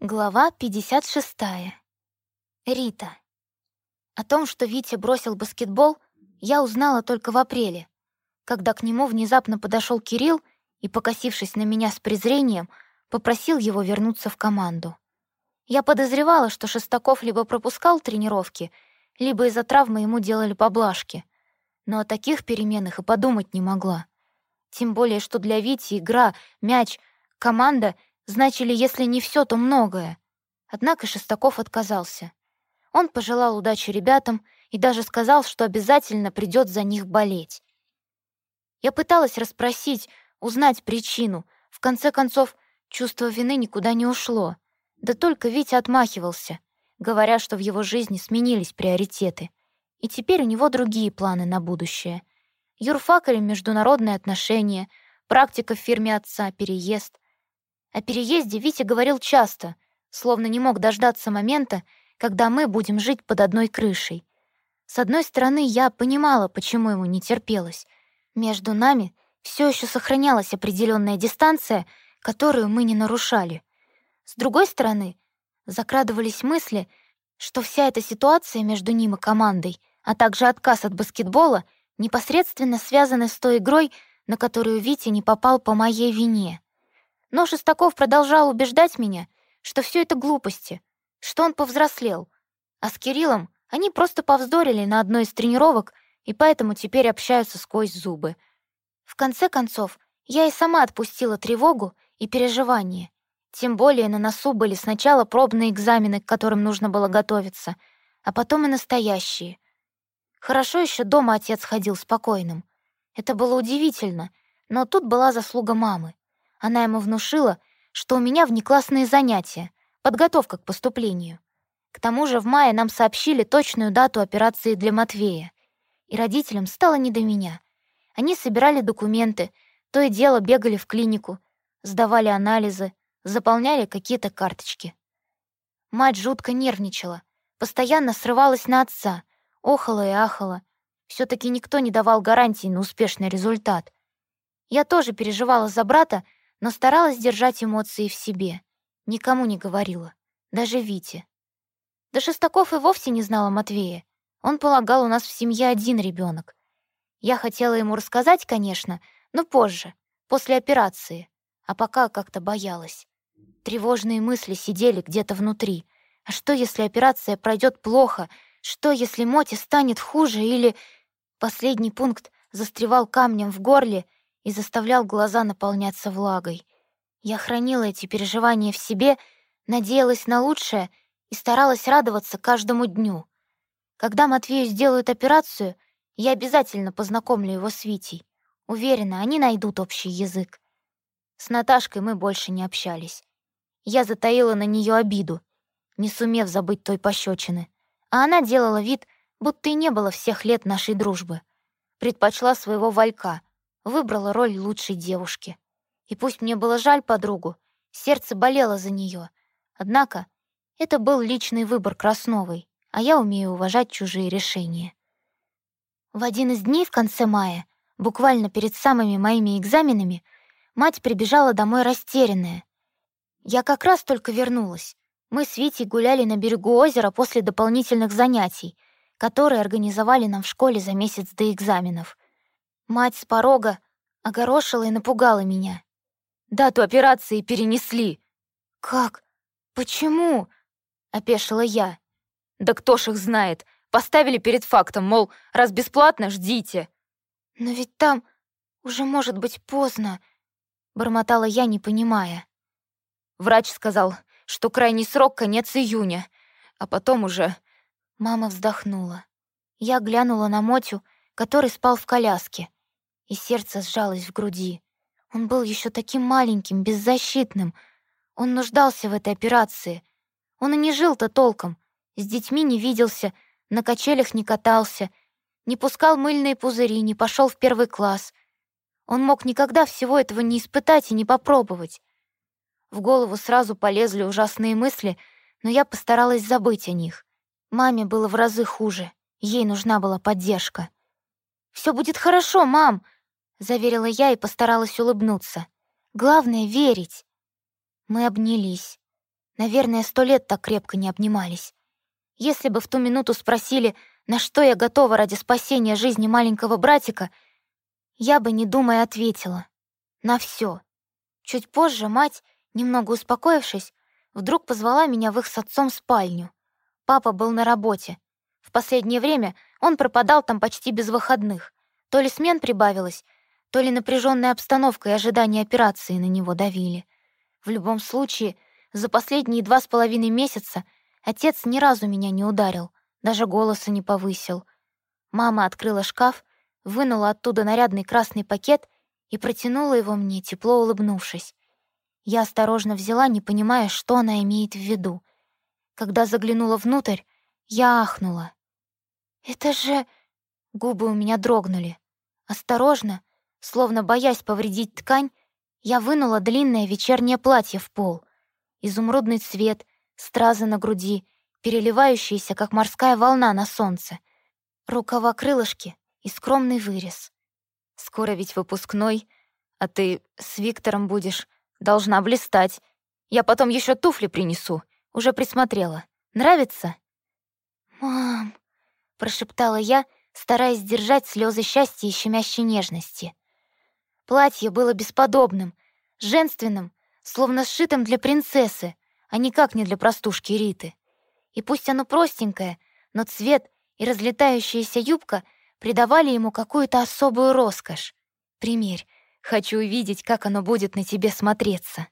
Глава 56. Рита. О том, что Витя бросил баскетбол, я узнала только в апреле, когда к нему внезапно подошел Кирилл и, покосившись на меня с презрением, попросил его вернуться в команду. Я подозревала, что Шестаков либо пропускал тренировки, либо из-за травмы ему делали поблажки, но о таких переменах и подумать не могла. Тем более, что для Вити игра, мяч, команда — значили, если не все, то многое. Однако Шестаков отказался. Он пожелал удачи ребятам и даже сказал, что обязательно придет за них болеть. Я пыталась расспросить, узнать причину. В конце концов, чувство вины никуда не ушло. Да только Витя отмахивался, говоря, что в его жизни сменились приоритеты. И теперь у него другие планы на будущее. Юрфак или международные отношения, практика в фирме отца, переезд — о переезде Витя говорил часто, словно не мог дождаться момента, когда мы будем жить под одной крышей. С одной стороны, я понимала, почему ему не терпелось. Между нами все еще сохранялась определенная дистанция, которую мы не нарушали. С другой стороны, закрадывались мысли, что вся эта ситуация между ним и командой, а также отказ от баскетбола, непосредственно связаны с той игрой, на которую Витя не попал по моей вине. Но Шестаков продолжал убеждать меня, что все это глупости, что он повзрослел. А с Кириллом они просто повздорили на одной из тренировок и поэтому теперь общаются сквозь зубы. В конце концов, я и сама отпустила тревогу и переживание. Тем более на носу были сначала пробные экзамены, к которым нужно было готовиться, а потом и настоящие. Хорошо еще дома отец ходил спокойным. Это было удивительно, но тут была заслуга мамы. Она ему внушила, что у меня внеклассные занятия, подготовка к поступлению. К тому же в мае нам сообщили точную дату операции для Матвея. И родителям стало не до меня. Они собирали документы, то и дело бегали в клинику, сдавали анализы, заполняли какие-то карточки. Мать жутко нервничала, постоянно срывалась на отца, охала и ахала. все таки никто не давал гарантии на успешный результат. Я тоже переживала за брата, но старалась держать эмоции в себе. Никому не говорила, даже Вите. Да Шестаков и вовсе не знал о Матвее. Он полагал, у нас в семье один ребенок. Я хотела ему рассказать, конечно, но позже, после операции, а пока как-то боялась. Тревожные мысли сидели где-то внутри. А что, если операция пройдет плохо? Что, если Моте станет хуже или... Последний пункт застревал камнем в горле, и заставлял глаза наполняться влагой. Я хранила эти переживания в себе, надеялась на лучшее и старалась радоваться каждому дню. Когда Матвею сделают операцию, я обязательно познакомлю его с Витей. Уверена, они найдут общий язык. С Наташкой мы больше не общались. Я затаила на нее обиду, не сумев забыть той пощечины. А она делала вид, будто и не было всех лет нашей дружбы. Предпочла своего Валька, выбрала роль лучшей девушки. И пусть мне было жаль подругу, сердце болело за нее. Однако это был личный выбор Красновой, а я умею уважать чужие решения. В один из дней в конце мая, буквально перед самыми моими экзаменами, мать прибежала домой растерянная. Я как раз только вернулась. Мы с Витей гуляли на берегу озера после дополнительных занятий, которые организовали нам в школе за месяц до экзаменов — Мать с порога огорошила и напугала меня. «Дату операции перенесли». «Как? Почему?» — опешила я. «Да кто ж их знает? Поставили перед фактом, мол, раз бесплатно, ждите». «Но ведь там уже может быть поздно», — бормотала я, не понимая. Врач сказал, что крайний срок — конец июня, а потом уже... Мама вздохнула. Я глянула на Мотю, который спал в коляске и сердце сжалось в груди. Он был еще таким маленьким, беззащитным. Он нуждался в этой операции. Он и не жил-то толком. С детьми не виделся, на качелях не катался, не пускал мыльные пузыри, не пошел в первый класс. Он мог никогда всего этого не испытать и не попробовать. В голову сразу полезли ужасные мысли, но я постаралась забыть о них. Маме было в разы хуже, ей нужна была поддержка. «Все будет хорошо, мам!» — заверила я и постаралась улыбнуться. «Главное — верить». Мы обнялись. Наверное, сто лет так крепко не обнимались. Если бы в ту минуту спросили, на что я готова ради спасения жизни маленького братика, я бы, не думая, ответила. На все. Чуть позже мать, немного успокоившись, вдруг позвала меня в их с отцом спальню. Папа был на работе. В последнее время он пропадал там почти без выходных. То ли смен прибавилось, то ли напряженная обстановка и ожидание операции на него давили. В любом случае, за последние два с половиной месяца отец ни разу меня не ударил, даже голоса не повысил. Мама открыла шкаф, вынула оттуда нарядный красный пакет и протянула его мне, тепло улыбнувшись. Я осторожно взяла, не понимая, что она имеет в виду. Когда заглянула внутрь, я ахнула. «Это же...» Губы у меня дрогнули. Осторожно, словно боясь повредить ткань, я вынула длинное вечернее платье в пол. Изумрудный цвет, стразы на груди, переливающиеся, как морская волна на солнце. Рукава крылышки и скромный вырез. Скоро ведь выпускной, а ты с Виктором будешь, должна блистать. Я потом еще туфли принесу, уже присмотрела. Нравится? «Мам!» — прошептала я, стараясь сдержать слезы счастья и щемящей нежности. Платье было бесподобным, женственным, словно сшитым для принцессы, а никак не для простушки Риты. И пусть оно простенькое, но цвет и разлетающаяся юбка придавали ему какую-то особую роскошь. Примерь, хочу увидеть, как оно будет на тебе смотреться.